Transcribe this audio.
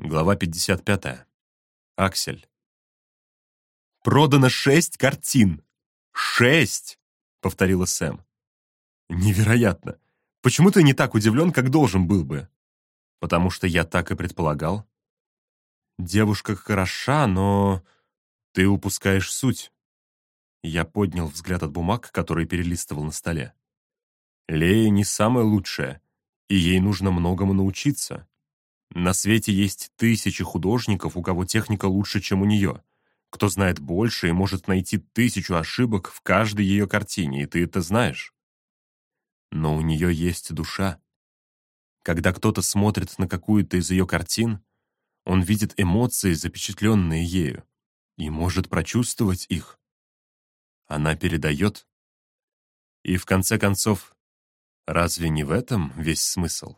Глава 55. Аксель. «Продано шесть картин! Шесть!» — повторила Сэм. «Невероятно! Почему ты не так удивлен, как должен был бы?» «Потому что я так и предполагал. Девушка хороша, но ты упускаешь суть». Я поднял взгляд от бумаг, которые перелистывал на столе. Лея не самая лучшая, и ей нужно многому научиться. На свете есть тысячи художников, у кого техника лучше, чем у нее. Кто знает больше и может найти тысячу ошибок в каждой ее картине, и ты это знаешь. Но у нее есть душа. Когда кто-то смотрит на какую-то из ее картин, он видит эмоции, запечатленные ею, и может прочувствовать их. Она передает. И в конце концов, разве не в этом весь смысл?